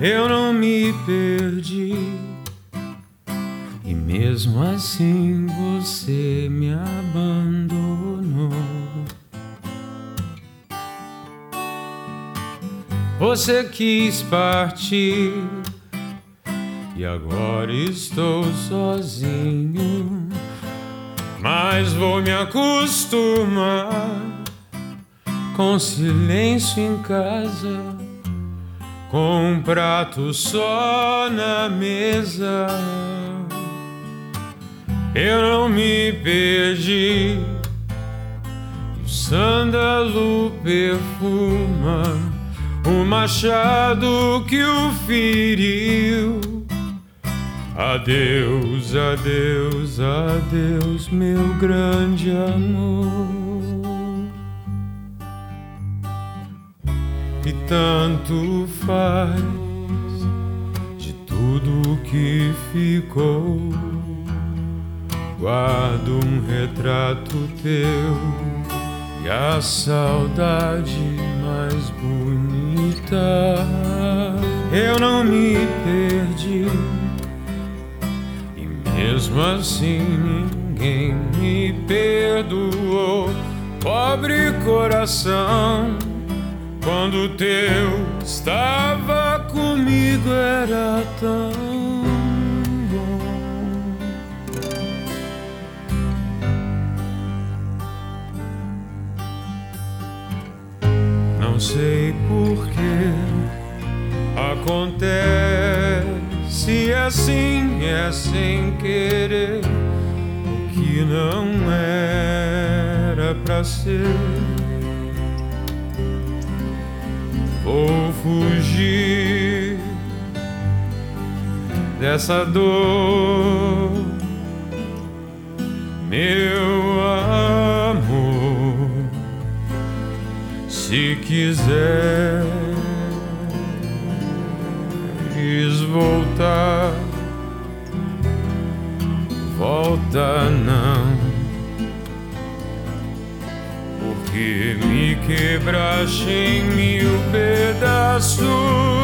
eu não me perdi. E mesmo assim você me abandonou. Você quis partir e agora estou sozinho. Mas vou me acostumar com silêncio em casa, com um prato só na mesa. Eu não me perdi, o sândalo perfuma o machado que o feriu. Adeus, adeus, adeus, meu grande amor. E tanto faz de tudo que ficou. Guardo um retrato teu e a saudade mais bonita. Eu não me perdi mesmo assim ninguém me perdoou. Pobre coração, quando teu estava comigo era tão bom. Não sei por que acontece assim é sem querer o que não era pra ser. Vou fugir dessa dor, meu amor. Se quiser quis voltar, volta não, porque me quebraste em mil pedaços.